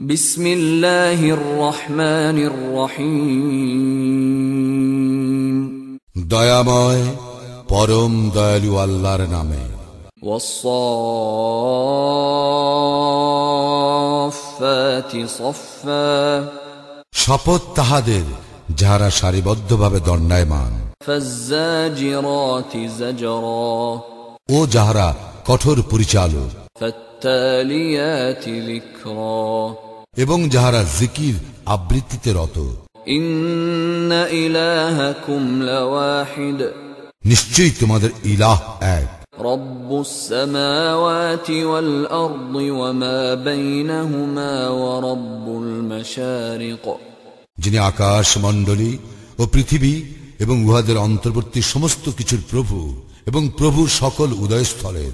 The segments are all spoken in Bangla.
বিসমিল্লাহির রহমানির রহিম। দয়াময় পরম দয়ালু আল্লাহর নামে। শপথ তাহাদের যাহারা সারিবদ্ধভাবে দণ্ডায়মান। ও যাহারা কঠোর পরিচালক। এবং যাহারা জিকির আবৃত্তিতে রত إن إلهكم لواحد নিশ্চয়ই তোমাদের ইলাহ এক رب السماوات والأرض وما بينهما ورب المشارق যিনি আকাশ মণ্ডলী ও পৃথিবী এবং উহাদের অন্তর্বর্তী সমস্ত কিছুর প্রভু এবং প্রভু সকল উদয়স্থলের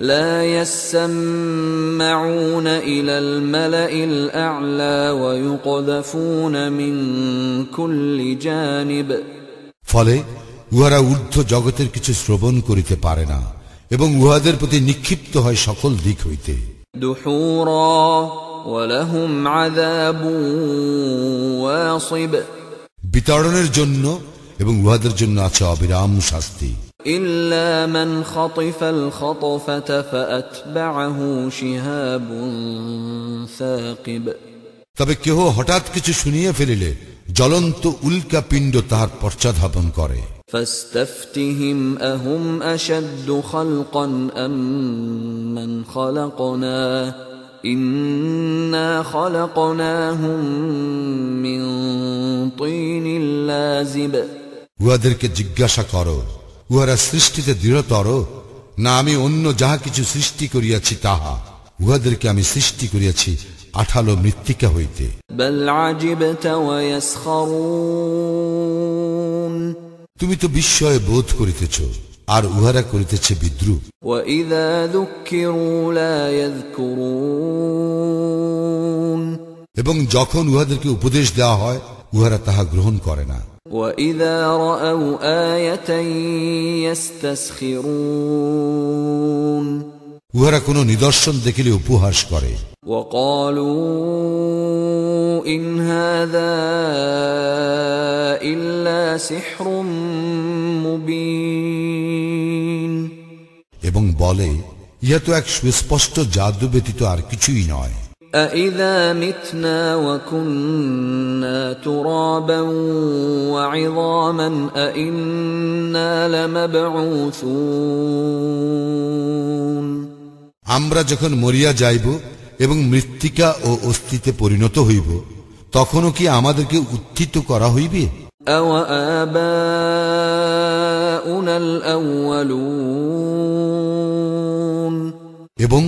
لا يسمعون إلى الملأ الأعلى ويقذفون من كل جانب ফলে উহারা ঊর্ধ্ব জগতের কিছু শ্রবণ করিতে পারে না এবং উহাদের প্রতি নিক্ষিপ্ত হয় সকল দিক হইতে دحورا ولهم عذاب واصب বিতরণের জন্য এবং উহাদের জন্য আছে অবিরাম শাস্তি إلا من خطف الخطفة فأتبعه شهاب ثاقب তবে কেহ হঠাৎ কিছু শুনিয়ে ফেলিলে জ্বলন্ত উল্কা পিণ্ড তাহার পশ্চাধাপন করে فاستفتهم أهم أشد خلقا أم من خلقنا إنا خلقناهم من طين لازب উহাদেরকে জিজ্ঞাসা করো উহারা সৃষ্টিতে দৃঢ়তর না আমি অন্য যাহা কিছু সৃষ্টি করিয়াছি তাহা। উহাদেরকে আমি সৃষ্টি করিয়াছি আঠালো মৃত্তিকা হইতে। তুমি তো বিস্ময়ে বোধ করিতেছ আর উহারা করিতেছে বিদ্রুপ। এবং যখন উহাদেরকে উপদেশ দেওয়া হয় উহারা তাহা গ্রহণ করে না وإذا رأوا آية يستسخرون উহারা কোনো নিদর্শন দেখিলে উপহাস করে وقالوا إن هذا إلا سحر مبين এবং বলে ইহা তো এক সুস্পষ্ট জাদু ব্যতীত আর কিছুই নয় أإذا متنا وكنا ترابا وعظاما أإنا لمبعوثون আমরা যখন মরিয়া যাইব এবং মৃত্তিকা ও অস্থিতে পরিণত হইব তখনও কি আমাদেরকে উত্থিত করা হইবে أوآباؤنا الأولون এবং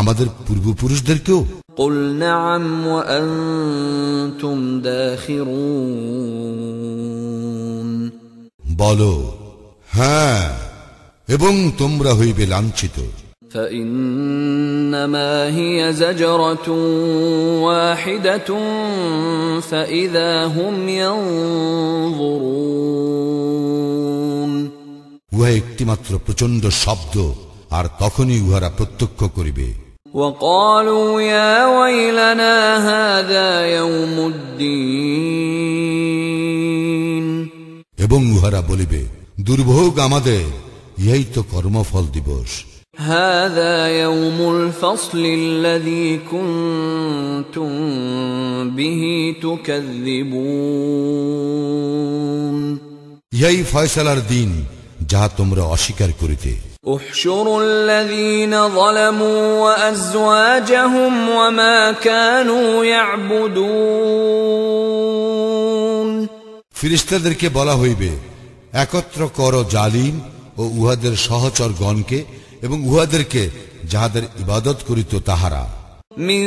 আমাদের পূর্বপুরুষদেরকেও قل نعم وأنتم داخرون বলো হ্যাঁ এবং তোমরা হইবে লাঞ্ছিত فإنما هي زجرة واحدة فإذا هم ينظرون উহা একটিমাত্র প্রচন্ড শব্দ আর তখনই উহারা প্রত্যক্ষ করিবে وقالوا يا ويلنا هذا يوم الدين এবং উহারা বলিবে দুর্ভোগ আমাদের ইহাই তো কর্মফল দিবস هذا يوم الفصل الذي كنتم به تكذبون ইহাই ফয়সালার দিন যাহা তোমরা অস্বীকার করিতে احشروا الذين ظلموا وازواجهم وما كانوا يعبدون ফিরিস্তাদেরকে বলা হইবে একত্র কর জালিম ও উহাদের সহচর গণকে এবং উহাদেরকে যাহাদের ইবাদত করিত তাহারা من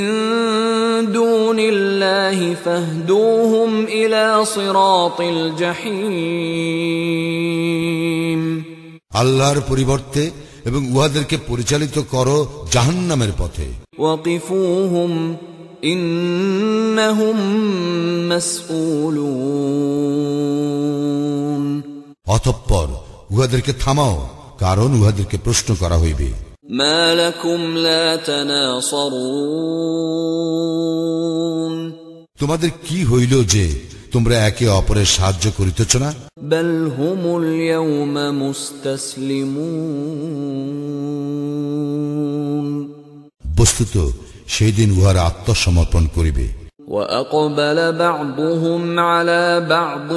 دون الله فاهدوهم إلى صراط الجحيم আল্লাহর পরিবর্তে এবং উহাদেরকে পরিচালিত করো জাহান্নামের পথে। অতঃপর উহাদেরকে থামাও কারণ উহাদেরকে প্রশ্ন করা হইবে। তোমাদের কি হইল যে তোমরা একে অপরের সাহায্য করিতেছ না بل هم اليوم مستسلمون বস্তুত সেই দিন উহারা আত্মসমর্পণ করিবে وأقبل بعضهم على بعض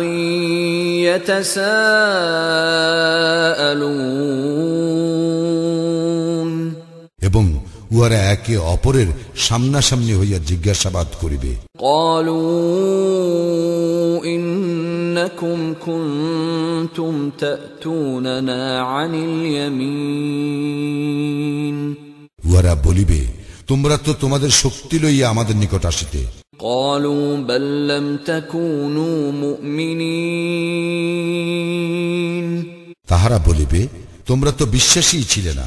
يتساءلون এবং উহারা একে অপরের সামনাসামনি হইয়া জিজ্ঞাসাবাদ করিবে قالوا إنكم كنتم تأتوننا عن اليمين উহারা বলিবে তোমরা তো তোমাদের শক্তি লইয়া আমাদের নিকট আসিতে قالوا بل لم تكونوا مؤمنين তাহারা বলিবে তোমরা তো বিশ্বাসী ছিলে না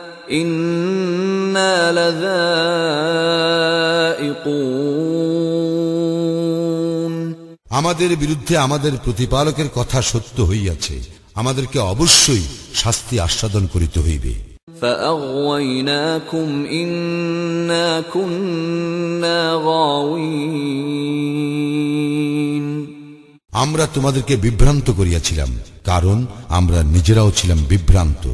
আমাদের বিরুদ্ধে আমাদের প্রতিপালকের কথা সত্য হইয়াছে। আমাদেরকে অবশ্যই শাস্তি আস্বাদন করিতে হইবে। আমরা তোমাদেরকে বিভ্রান্ত করিয়াছিলাম কারণ আমরা নিজেরাও ছিলাম বিভ্রান্ত।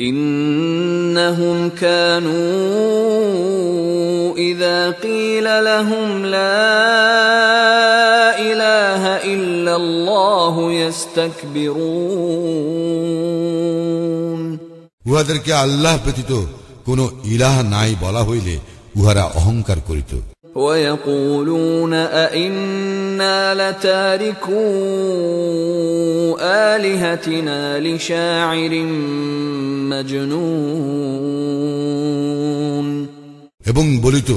إنهم كانوا إذا قيل لهم لا إله إلا الله يستكبرون উহাদেরকে আল্লাহ ব্যতীত কোন ইলাহ নাই বলা হইলে উহারা অহংকার করিত ويقولون أئنا لتاركو آلهتنا لشاعر مجنون এবং বলিত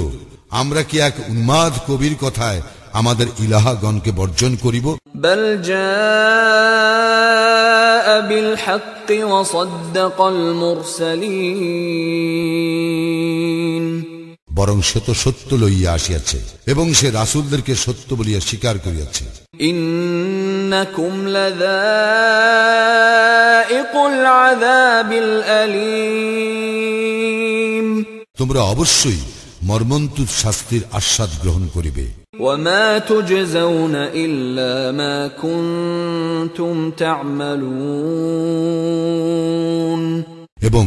আমরা কি এক উন্মাদ কবির কথায় আমাদের ইলাহাগণকে বর্জন করিব بل جاء بالحق وصدق المرسلين বরং সে তো সত্য লইয়া আসিয়াছে এবং সে রাসুলদেরকে সত্য বলিয়া স্বীকার করিয়াছে। তোমরা অবশ্যই মর্মন্তু শাস্তির আস্বাদ গ্রহণ করিবে। এবং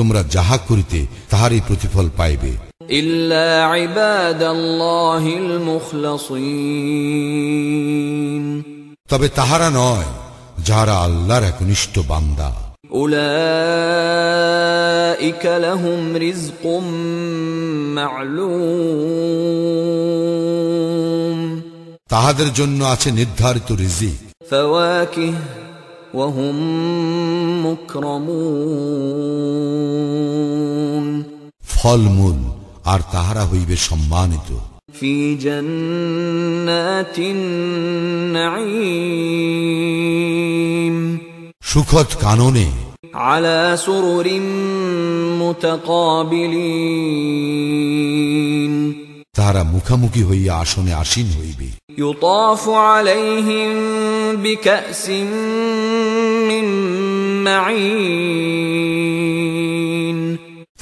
তোমরা যাহা করিতে তাহারই প্রতিফল পাইবে إلا عباد الله المخلصين তবে তাহারা নয় যাহারা আল্লাহর একনিষ্ঠ বান্দা أولئك لهم رزق معلوم তাহাদের জন্য আছে নির্ধারিত রিজিক فواكه وهم مكرمون ফলমূল আর তাহারা হইবে সম্মানিত في جنات النعيم সুখদ কাননে على سرر متقابلين তাহারা মুখামুখি হইয়া আসনে আসীন হইবে يطاف عليهم بكأس من معين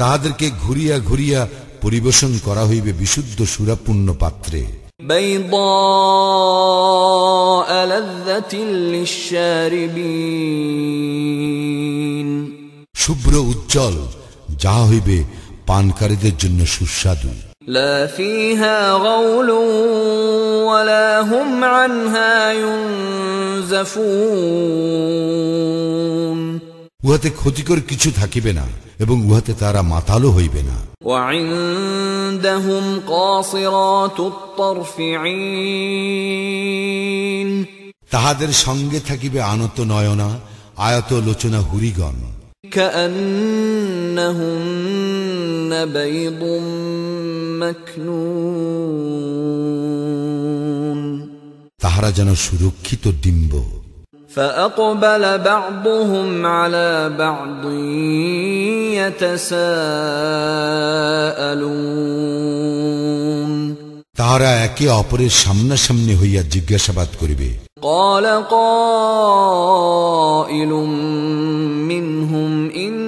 তাহাদেরকে ঘুরিয়া ঘুরিয়া পরিবেশন করা হইবে বিশুদ্ধ সুরাপূর্ণ পাত্রে بيضاء لذة للشاربين শুভ্র উজ্জ্বল যাহা হইবে পানকারীদের জন্য সুস্বাদু لا فيها غول ولا هم عنها ينزفون উহাতে ক্ষতিকর কিছু থাকিবে না এবং উহাতে তারা মাতালও হইবে না وعندهم قاصرات الطرف عين তাহাদের সঙ্গে থাকিবে আনত নয়না আয়ত লোচনা হুরিগণ كأنهن بيض مكنون তাহারা যেন সুরক্ষিত ডিম্ব فأقبل بعضهم على بعض يتساءلون তাহারা একে অপরের সামনাসামনি হইয়া জিজ্ঞাসাবাদ করিবে قال قائل منهم إني كان لي قرين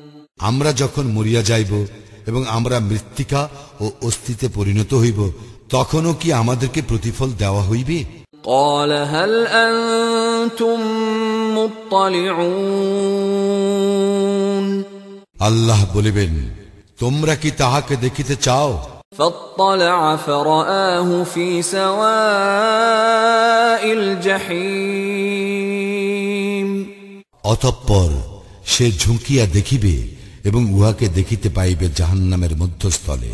আমরা যখন মরিয়া যাইব এবং আমরা মৃত্তিকা ও অস্থিতে পরিণত হইব তখনও কি আমাদেরকে প্রতিফল দেওয়া হইবে قال هل أنتم مطلعون আল্লাহ বলিবেন তোমরা কি তাহাকে দেখিতে চাও فاطلع فرآه في سواء الجحيم অতঃপর সে ঝুঁকিয়া দেখিবে এবং উহাকে দেখিতে পাইবে জাহান্নামের মধ্যস্থলে।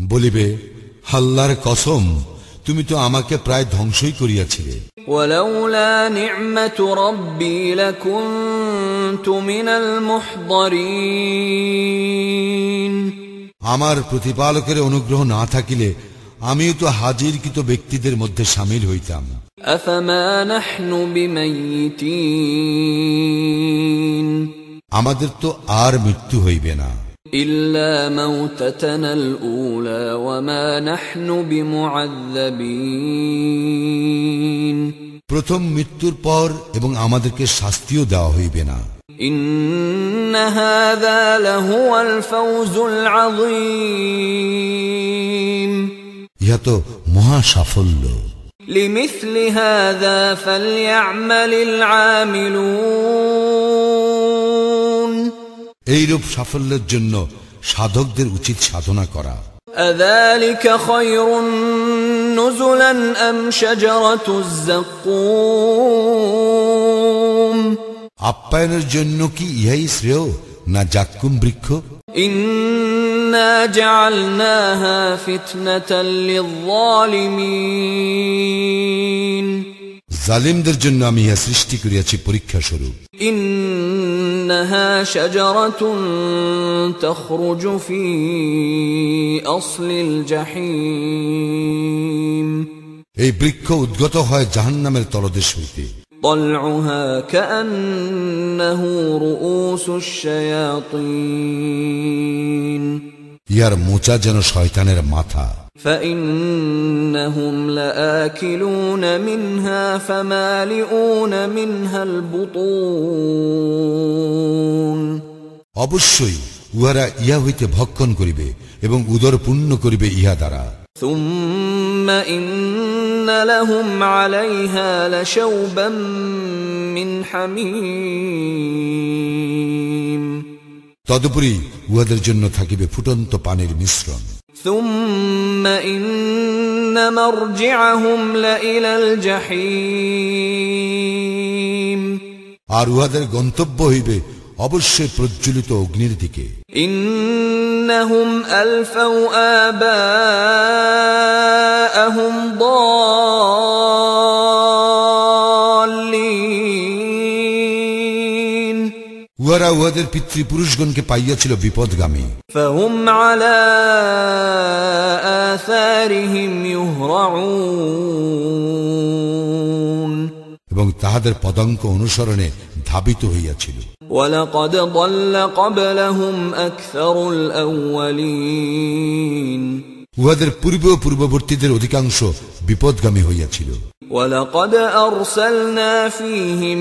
বলিবে হাল্লার কসম তুমি তো আমাকে প্রায় ধ্বংসই করিয়াছিলে। আমার প্রতিপালকের অনুগ্রহ না থাকিলে আমিও তো হাজিরকৃত ব্যক্তিদের মধ্যে সামিল হইতাম। আমাদের তো আর মৃত্যু হইবে না। প্রথম মৃত্যুর পর এবং আমাদেরকে শাস্তিও দেওয়া হইবে না। ইন্নাহাদা লাহুয়াল ফাউজুল আযীম। ইহা তো মহা সাফল্য لمثل هذا فليعمل العاملون এইরূপ সাফল্যের জন্য সাধকদের উচিত সাধনা করা أذلك خير نزلا أم شجرة الزقوم আপ্যায়নের জন্য কি ইহাই শ্রেয় না জাক্কুম বৃক্ষ إنا جعلناها فتنة للظالمين জালিমদের জন্য আমি ইহা সৃষ্টি করিয়াছি পরীক্ষা স্বরূপ إنها شجرة تخرج في أصل الجحيم এই বৃক্ষ উদ্গত হয় জাহান্নামের তলদেশ হইতে طلعها كأنه رؤوس الشياطين ইহার মোচা যেন শয়তানের মাথা فإنهم لآكلون منها فمالئون منها البطون অবশ্যই উহারা ইহা হইতে ভক্ষণ করিবে এবং উদর পূর্ণ করিবে ইহা দ্বারা ثم إن لهم عليها لشوبا من حميم তদুপরি উহাদের জন্য থাকিবে ফুটন্ত পানির মিশ্রণ ثم إن مرجعهم لإلى الجحيم আর উহাদের গন্তব্য হইবে অবশ্যই প্রজ্বলিত অগ্নির দিকে إنهم ألفوا آباءهم উহাদের পিতৃপুরুষগণকে পাইয়াছিল বিপদগামী فهم على آثارهم يهرعون এবং তাহাদের পদাঙ্ক অনুসরণে ধাবিত হইয়াছিল ولقد ضل قبلهم أكثر الأولين উহাদের পূর্ব ও পূর্ববর্তীদের অধিকাংশ বিপদগামী হইয়াছিল ولقد أرسلنا فيهم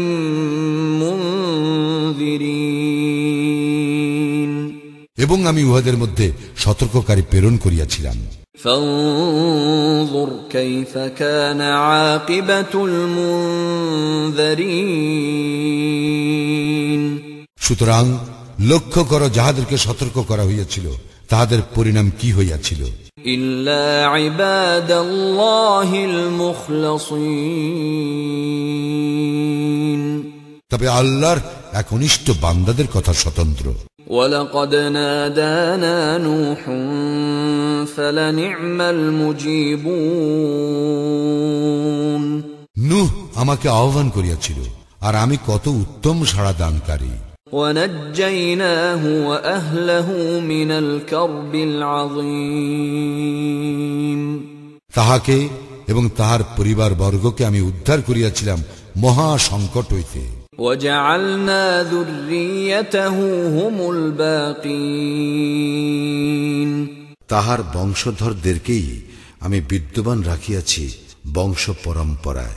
منذرين এবং আমি উহাদের মধ্যে সতর্ককারী প্রেরণ করিয়াছিলাম فانظر كيف كان عاقبة المنذرين সুতরাং লক্ষ্য করো যাহাদেরকে সতর্ক করা হইয়াছিল তাহাদের পরিণাম কি হইয়াছিল إلا عباد الله المخلصين তবে আল্লাহর এক অনিষ্ট বান্দাদের কথা স্বতন্ত্র ولقد نادانا نوح فلنعم المجيبون নুহ আমাকে আহ্বান করিয়াছিল আর আমি কত উত্তম সাড়া দানকারী ونجيناه واهله من الكرب العظيم তাহাকে এবং তাহার পরিবার বর্গকে আমি উদ্ধার করিয়াছিলাম মহা সংকট হইতে وجعلنا ذريته هم الباقين তাহার বংশধরদেরকেই আমি বিদ্যমান রাখিয়াছি বংশ পরম্পরায়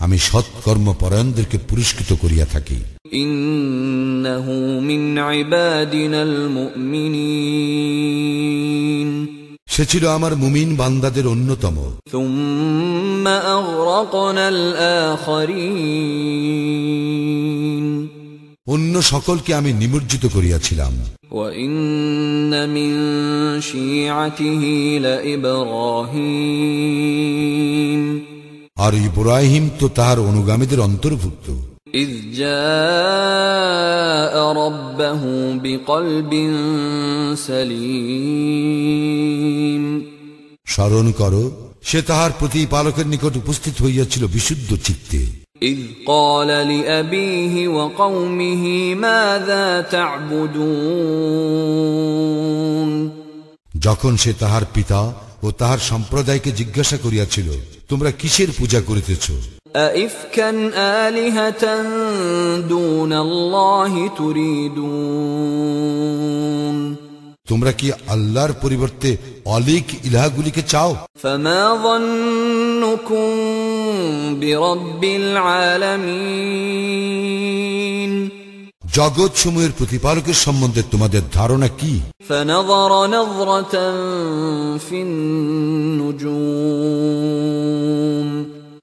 আমি সৎকর্ম পরায়ণদেরকে পুরস্কৃত করিয়া থাকি। সে ছিল আমার মুমিন বান্দাদের অন্যতম। অন্য সকলকে আমি নিমজ্জিত করিয়াছিলাম। ইব্রাহিম। আর ইব্রাহিম তো তাহার অনুগামীদের অন্তর্ভুক্ত اذ جاء ربه بقلب سليم স্মরণ করো সে তাহার প্রতিপালকের নিকট উপস্থিত হইয়াছিল বিশুদ্ধ চিত্তে إذ قال لأبيه وقومه ماذا تعبدون যখন সে তাহার পিতা ও তাহার সম্প্রদায়কে জিজ্ঞাসা করিয়াছিল তোমরা কিসের পূজা করিতেছ? তোমরা কি আল্লাহর পরিবর্তে অলিক ইলাহাগুলিকে চাও? বিরব্বিল আলামিন। জগৎ সমূহের প্রতিপালকের সম্বন্ধে তোমাদের ধারণা কি?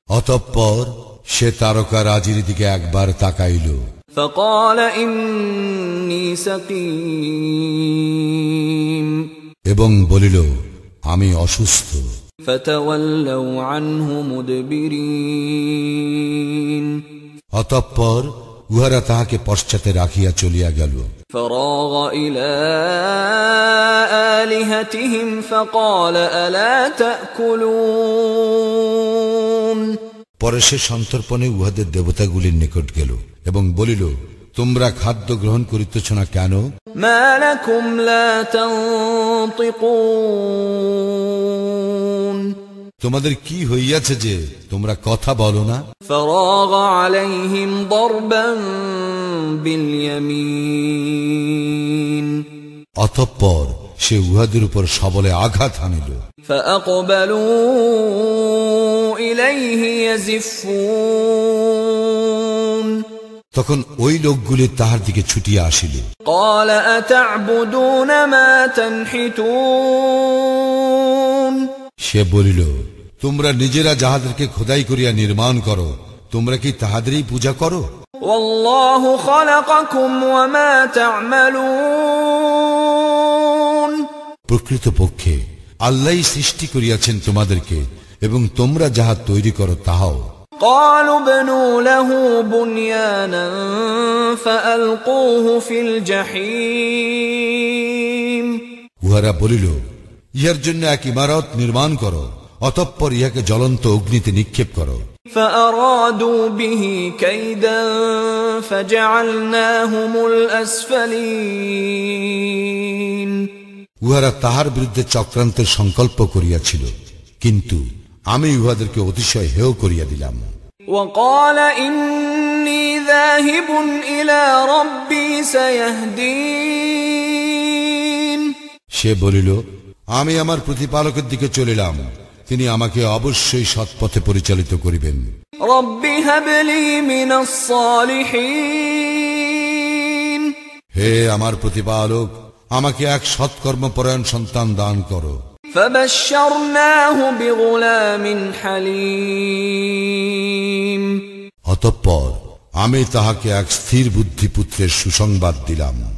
অতঃপর সে তারকা রাজির দিকে একবার তাকাইল। এবং বলিল আমি অসুস্থ। অতঃপর উহারা তাহাকে পশ্চাতে রাখিয়া চলিয়া গেল। পরে সে সন্তর্পণে উহাদের দেবতাগুলির নিকট গেল এবং বলিল তোমরা খাদ্য গ্রহণ করিতেছ না কেন? মালাকুম লা তোমাদের কি হইয়াছে যে তোমরা কথা বলো না فراغ عليهم ضربا باليمين অতঃপর সে উহাদের উপর সবলে আঘাত হানিল فأقبلوا إليه يزفون তখন ওই লোকগুলি তাহার দিকে ছুটিয়া আসিল قال أتعبدون ما تنحتون সে বলিল তোমরা নিজেরা যাহাদেরকে খোদাই করিয়া নির্মাণ করো তোমরা কি তাহাদেরই পূজা করো والله خلقكم وما تعملون প্রকৃতপক্ষে আল্লাহ সৃষ্টি করিয়াছেন তোমাদেরকে এবং তোমরা যাহা তৈরি করো তাহাও قالوا ابنوا له بنيانا فألقوه في الجحيم উহারা বলিল ইহার জন্য এক ইমারত নির্মাণ করো অতঃপর ইহাকে জ্বলন্ত অগ্নিতে নিক্ষেপ করো فأرادوا به كيدا فجعلناهم الأسفلين উহারা তাহার বিরুদ্ধে চক্রান্তের সংকল্প করিয়াছিল কিন্তু আমি উহাদেরকে অতিশয় হেয় করিয়া দিলাম وقال إني ذاهب إلى ربي سيهدين সে বলিল আমি আমার প্রতিপালকের দিকে চলিলাম। তিনি আমাকে অবশ্যই সৎপথে পরিচালিত করিবেন। হে আমার প্রতিপালক আমাকে এক সৎকর্মপরায়ণ সন্তান দান করো। অতঃপর আমি তাহাকে এক স্থির বুদ্ধি পুত্রের সুসংবাদ দিলাম।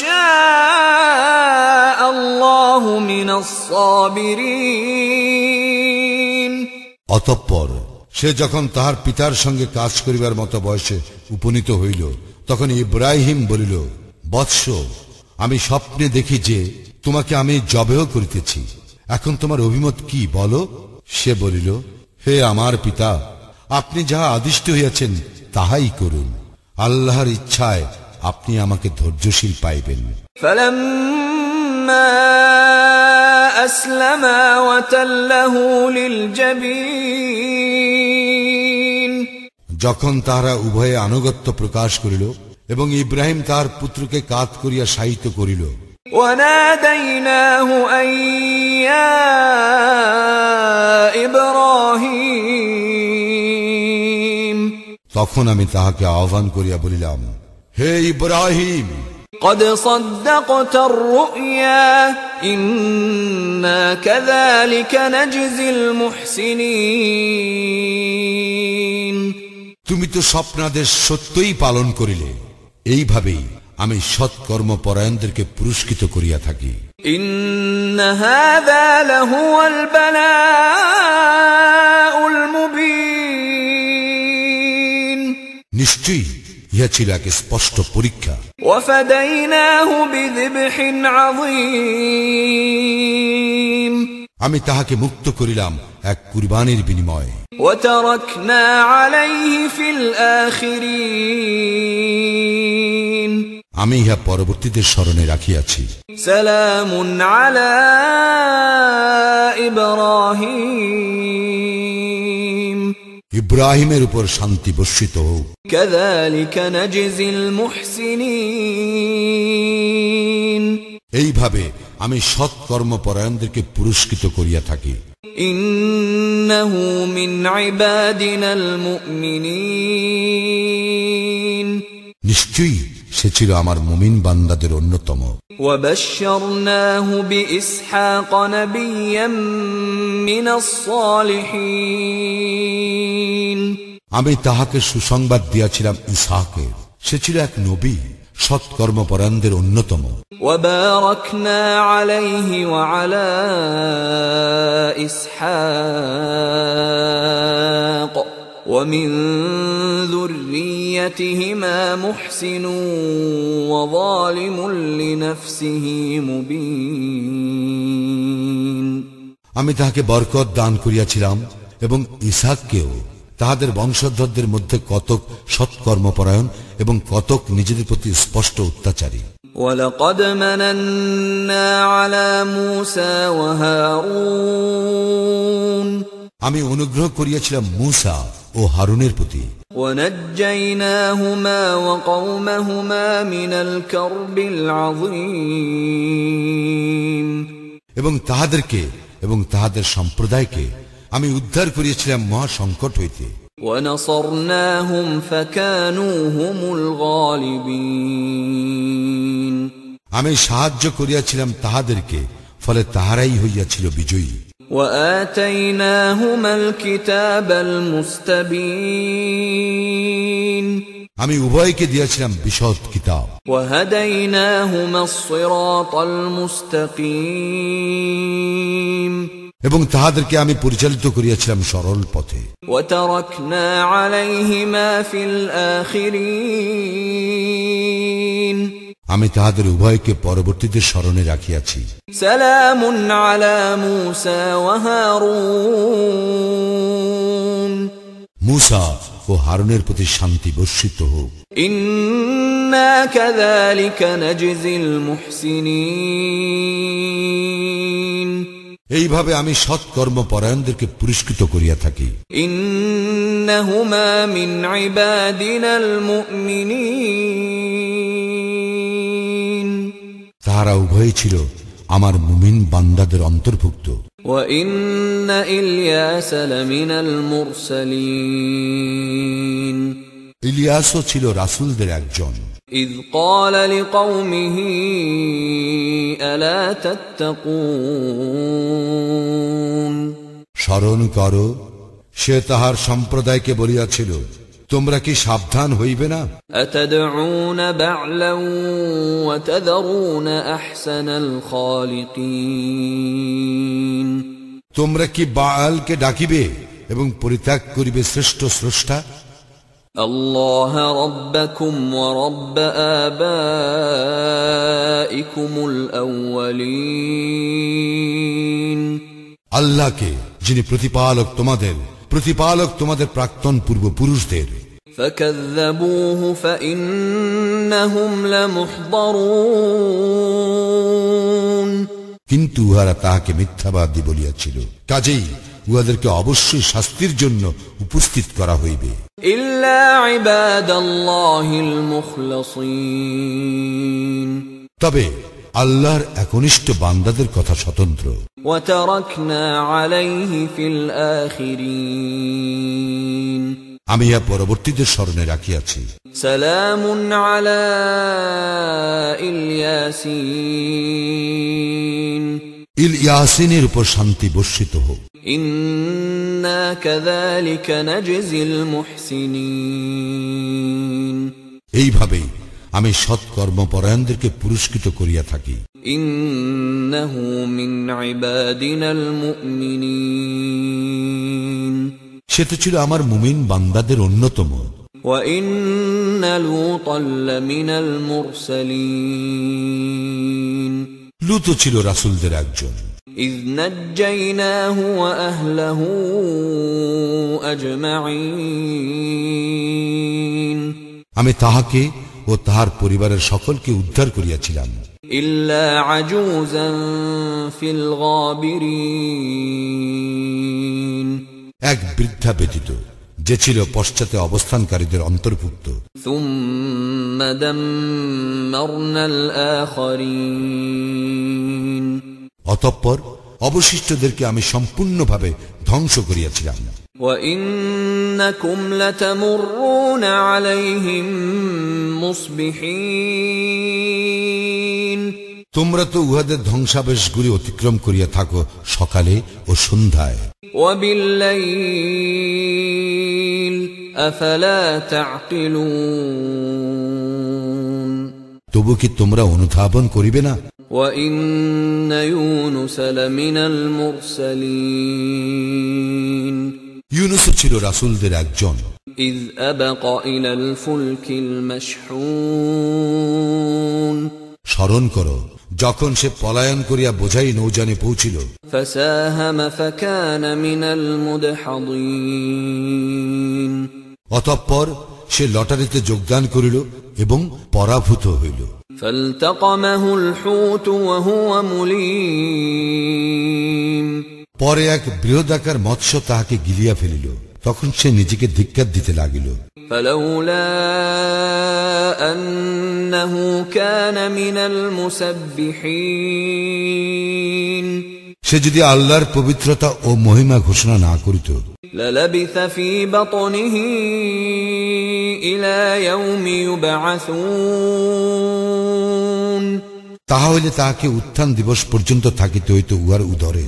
شاء الله من الصابرين অতঃপর সে যখন তাহার পিতার সঙ্গে কাজ করিবার মতো বয়সে উপনীত হইল তখন ইব্রাহিম বলিল বৎস আমি স্বপ্নে দেখি যে তোমাকে আমি জবেহ করিতেছি এখন তোমার অভিমত কি বলো সে বলিল হে আমার পিতা আপনি যাহা আদিষ্ট হইয়াছেন তাহাই করুন আল্লাহর ইচ্ছায় আপনি আমাকে ধৈর্যশীল পাইবেন فلما أسلما وتله للجبين যখন তাহারা উভয়ে আনুগত্য প্রকাশ করিল এবং ইব্রাহিম তাহার পুত্রকে কাত করিয়া সাহিত্য করিল وناديناه أن يا إبراهيم তখন আমি তাহাকে আহ্বান করিয়া বলিলাম হে ইব্রাহিম قد صدقت الرؤيا إنا كذلك نجزي المحسنين তুমি তো স্বপ্নাদেশ সত্যই পালন করিলে এইভাবেই আমি সৎকর্ম পরায়ণদেরকে পুরস্কৃত করিয়া থাকি إن هذا لهو البلاء المبين নিশ্চয়ই ইহা ছিল এক স্পষ্ট পরীক্ষা। আমি তাহাকে মুক্ত করিলাম এক কুরবানের বিনিময়ে। আমি ইহা পরবর্তীদের স্মরণে রাখিয়াছি। সালামুন আলা ইব্রাহিম। ইব্রাহিমের উপর শান্তি বর্ষিত হোক। এইভাবে আমি সৎ কর্মপরায়ণদেরকে পুরস্কৃত করিয়া থাকি। নিশ্চয়ই সে ছিল আমার মুমিন বান্দাদের অন্যতম। আমি তাহাকে সুসংবাদ দিয়াছিলাম ইসাহাকের। সে ছিল এক নবী সৎকর্মপরায়ণদের অন্যতম। ইসহাক ومن ذريتهما محسن وظالم لنفسه مبين আমি তাহাকে বরকত দান করিয়াছিলাম এবং ইসাককেও তাহাদের বংশধরদের মধ্যে কতক সৎকর্মপরায়ণ এবং কতক নিজেদের প্রতি স্পষ্ট অত্যাচারী ولقد مننا على موسى وهارون আমি অনুগ্রহ করিয়াছিলাম মূসা ও হারুনের প্রতি। এবং তাহাদেরকে এবং তাহাদের সম্প্রদায়কে আমি উদ্ধার করিয়াছিলাম মহা সংকট হইতে আমি সাহায্য করিয়াছিলাম তাহাদেরকে ফলে তাহারাই হইয়াছিল বিজয়ী। واتيناهما الكتاب المستبين আমি উভয়কে দিয়াছিলাম বিশদ কিতাব وهديناهما الصراط المستقيم এবং তাহাদেরকে আমি পরিচালিত করিয়াছিলাম সরল পথে وتركنا عليهما في الآخرين আমি তাহাদের উভয়কে পরবর্তীদের স্মরণে রাখিয়াছি। মুসা ও হারুনের প্রতি শান্তি বর্ষিত হোক। এইভাবে আমি সৎকর্ম পরায়ণদেরকে পুরস্কৃত করিয়া থাকি। ইন্নাহুমা মিন ইবাদিনাল মুমিনিন। তাহারা উভয়ই ছিল আমার মুমিন বান্দাদের অন্তর্ভুক্ত وإن إلياس لمن المرسلين ইলিয়াসও ছিল রাসুলদের একজন إذ قال لقومه ألا تتقون স্মরণ কর সে তাহার সম্প্রদায়কে বলিয়াছিল তোমরা কি সাবধান হইবে না أتدعون بعلا وتذرون أحسن الخالقين তোমরা কি বায়ালকে ডাকিবে এবং পরিত্যাগ করিবে শ্রেষ্ঠ স্রষ্টা الله ربكم ورب آبائكم الأولين আল্লাহকে যিনি প্রতিপালক তোমাদের প্রতিপালক তোমাদের প্রাক্তন পূর্বপুরুষদের فكذبوه فإنهم لمحضرون কিন্তু উহারা তাহাকে মিথ্যাবাদী বলিয়াছিল কাজেই উহাদেরকে অবশ্যই শাস্তির জন্য উপস্থিত করা হইবে إلا عباد الله المخلصين তবে আল্লাহর একনিষ্ঠ বান্দাদের কথা স্বতন্ত্র। আমি ইয়া পরবর্তীদের স্মরণে রাখিয়াছি। ইলিয়াসিন ইল ইয়াসিনের উপর শান্তি বর্ষিত হোক। ইন্না কাযালিকা নাজজিল মুহসিনিন এইভাবেই আমি সৎকর্মপরায়ণদেরকে পুরস্কৃত করিয়া থাকি إنه من عبادنا المؤمنين সে তো ছিল আমার মুমিন বান্দাদের অন্যতম وإن لوطا لمن المرسلين লুত ছিল রাসুলদের একজন إذ نجيناه وأهله أجمعين আমি তাহাকে ও তাহার পরিবারের সকলকে উদ্ধার করিয়াছিলাম। এক বৃদ্ধা ব্যতীত যে ছিল পশ্চাতে অবস্থানকারীদের অন্তর্ভুক্ত। অতঃপর অবশিষ্টদেরকে আমি সম্পূর্ণভাবে ধ্বংস করিয়াছিলাম وإنكم لتمرون عليهم مصبحين তোমরা তো উহাদের ধ্বংসাবেশগুলি অতিক্রম করিয়া থাকো সকালে ও সন্ধ্যায় وبالليل أفلا تعقلون তবু কি তোমরা অনুধাবন করিবে না وإن يونس لمن المرسلين ইউনুসও ছিল রাসুলদের একজন إذ أبق إلى الفلك المشحون স্মরণ করো যখন সে পলায়ন করিয়া বোঝাই নৌজানে পৌঁছিল فساهم فكان من المدحضين অতঃপর সে লটারিতে যোগদান করিল এবং পরাভূত হইল فالتقمه الحوت وهو مليم পরে এক বৃহদাকার মৎস্য তাহাকে গিলিয়া ফেলিল তখন সে নিজেকে ধিক্কার দিতে লাগিল فلولا أنه كان من المسبحين সে যদি আল্লাহর পবিত্রতা ও মহিমা ঘোষণা না করিত। তাহা হইলে তাহাকে উত্থান দিবস পর্যন্ত থাকিতে হইত উহার উদরে।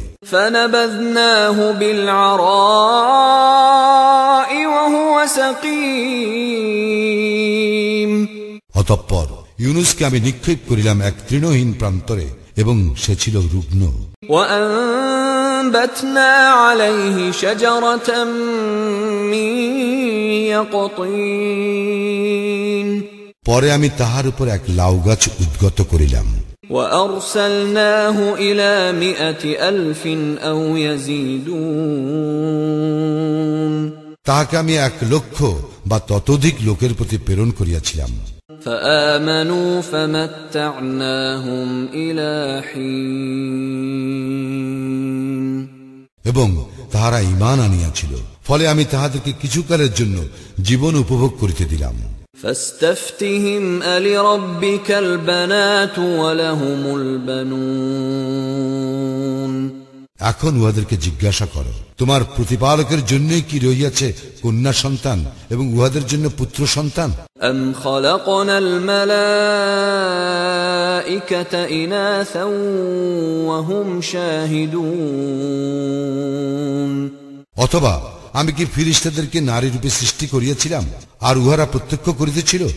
অতঃপর ইউনুসকে আমি নিক্ষেপ করিলাম এক তৃণহীন প্রান্তরে এবং সে ছিল রুগ্ন। وأنبتنا عليه شجرة من يقطين পরে আমি তাহার উপর এক লাউ গাছ উদ্গত করিলাম وأرسلناه إلى مئة ألف أو يزيدون তাহাকে আমি এক লক্ষ বা ততোধিক লোকের প্রতি প্রেরণ করিয়াছিলাম فآمنوا فمتعناهم إلى حين এবং তাহারা ইমান আনিয়াছিল ফলে আমি তাহাদেরকে কিছুকালের জন্য জীবন উপভোগ করিতে দিলাম فاستفتهم ألربك البنات ولهم البنون এখন উহাদেরকে জিজ্ঞাসা করো তোমার প্রতিপালকের জন্যই কি রইয়াছে কন্যা সন্তান এবং উহাদের জন্য পুত্র সন্তান? অথবা আমি কি ফিরিস্তাদেরকে নারী রূপে সৃষ্টি করিয়াছিলাম? আর উহারা প্রত্যক্ষ করিতেছিল?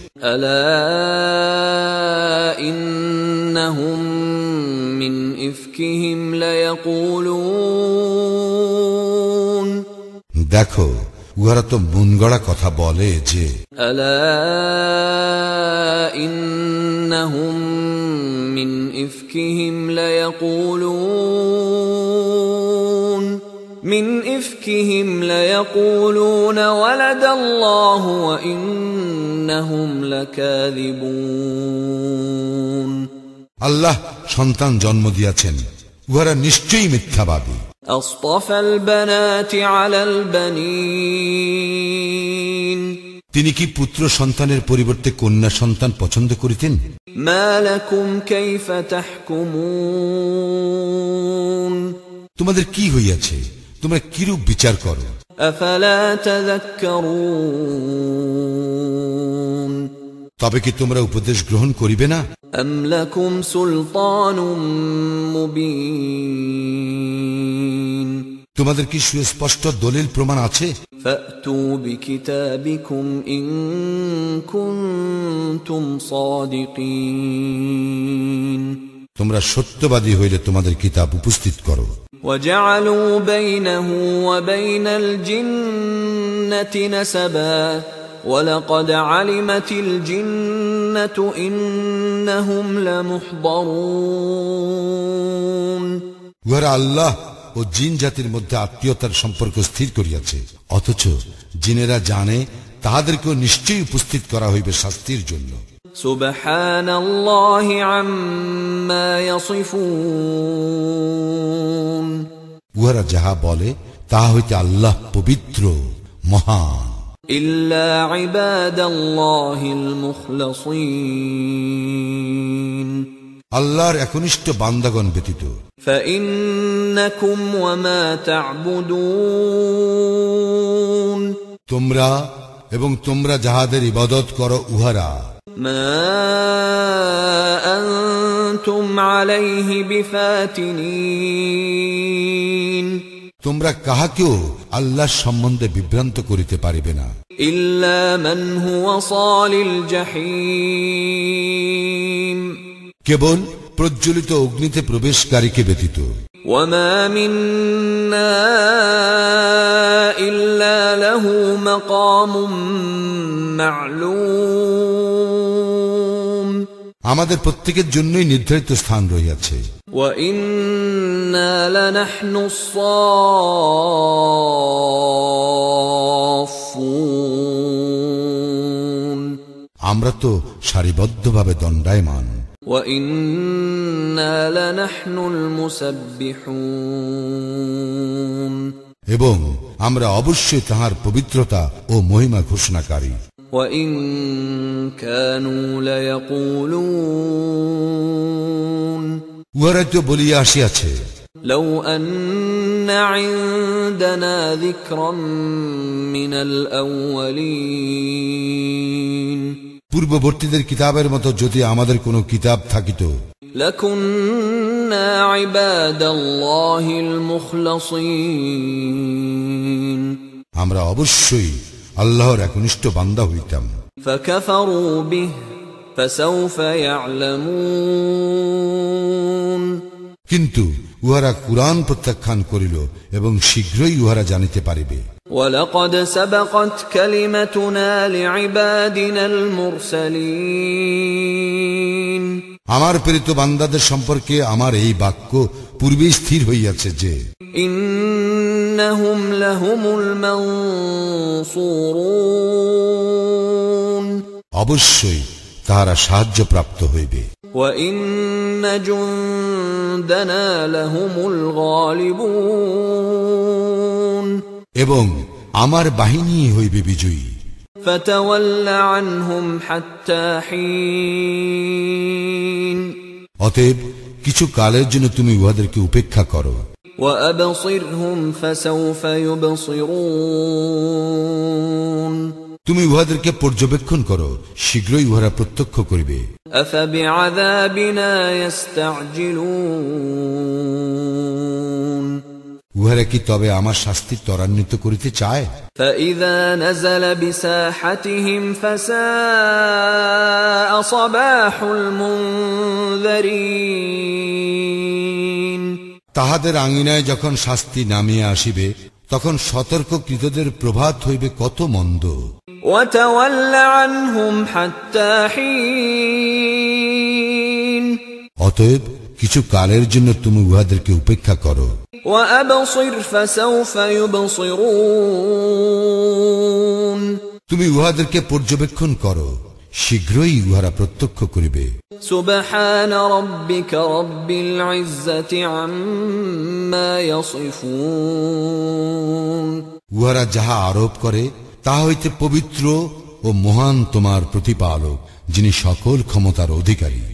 দেখো উহারা তো মুনগড়া কথা বলে যে মিন ইফকিহিম লায়াকুলুন। মিন إفكهم ليقولون ولد الله وإنهم لكاذبون আল্লাহ সন্তান জন্ম দিয়াছেন উহারা নিশ্চয়ই মিথ্যাবাদী أصطفى البنات على البنين তিনি কি পুত্র সন্তানের পরিবর্তে কন্যা সন্তান পছন্দ করিতেন ما لكم كيف تحكمون তোমাদের কি হইয়াছে তোমরা কিরূপ বিচার করো? তবে কি তোমরা উপদেশ গ্রহণ করিবে না? তোমাদের কি সুস্পষ্ট দলিল প্রমাণ আছে? কুনতুম তোমরা সত্যবাদী হইলে তোমাদের কিতাব উপস্থিত করো وجعلوا بينه وبين الجنة نسبا ولقد علمت الجنة إنهم لمحضرون উহারা আল্লাহ ও জিন জাতির মধ্যে আত্মীয়তার সম্পর্ক স্থির করিয়াছে অথচ জিনেরা জানে তাহাদেরকেও নিশ্চয়ই উপস্থিত করা হইবে শাস্তির জন্য سبحان الله عما يصفون উহারা যাহা বলে তাহা হইতে আল্লাহ পবিত্র মহান إلا عباد الله المخلصين আল্লাহর একনিষ্ঠ বান্দাগণ ব্যতীত فإنكم وما تعبدون তোমরা এবং তোমরা যাহাদের ইবাদত করো উহারা ما أنتم عليه بفاتنين তোমরা কাহাকেও আল্লাহ সম্বন্ধে বিভ্রান্ত করিতে পারিবে না إلا من هو صال الجحيم কেবল প্রজ্বলিত অগ্নিতে প্রবেশকারীকে ব্যতীত وما منا إلا له مقام معلوم আমাদের প্রত্যেকের জন্যই নির্ধারিত স্থান রইয়াছে আমরা তো সারিবদ্ধভাবে দণ্ডায়মান। এবং আমরা অবশ্যই তাহার পবিত্রতা ও মহিমা ঘোষণাকারী। وإن كانوا ليقولون উহারা তো বলিয়া আসিয়াছে لو أن عندنا ذكرا من الأولين পূর্ববর্তীদের কিতাবের মতো যদি আমাদের কোনো কিতাব থাকিত لكنا عباد الله المخلصين আমরা অবশ্যই আল্লাহর একনিষ্ঠ বান্দা হইতাম فكفروا به فسوف يعلمون কিন্তু উহারা কুরআন প্রত্যাখ্যান করিল এবং শীঘ্রই উহারা জানিতে পারিবে ولقد سبقت كلمتنا لعبادنا المرسلين আমার প্রেরিত বান্দাদের সম্পর্কে আমার এই বাক্য পূর্বেই স্থির হইয়াছে যে অবশ্যই তারা সাহায্য প্রাপ্ত হইবে। এবং আমার বাহিনী হইবে বিজয়ী। فتول عنهم حتى حين অতএব কিছু কালের জন্য তুমি উহাদেরকে উপেক্ষা করো وأبصرهم فسوف يبصرون তুমি উহাদেরকে পর্যবেক্ষণ করো শীঘ্রই উহারা প্রত্যক্ষ করিবে أفبعذابنا يستعجلون উহারা কি তবে আমার শাস্তি ত্বরান্বিত করিতে চায়? তাহাদের আঙিনায় যখন শাস্তি নামিয়া আসিবে তখন সতর্ক কৃতদের প্রভাত হইবে কত মন্দ। অতএব কিছু কালের জন্য তুমি উহাদেরকে উপেক্ষা করো। তুমি উহাদেরকে পর্যবেক্ষণ করো শীঘ্রই উহারা প্রত্যক্ষ করিবে। উহারা যাহা আরোপ করে তা হইতে পবিত্র ও মহান তোমার প্রতিপালক যিনি সকল ক্ষমতার অধিকারী।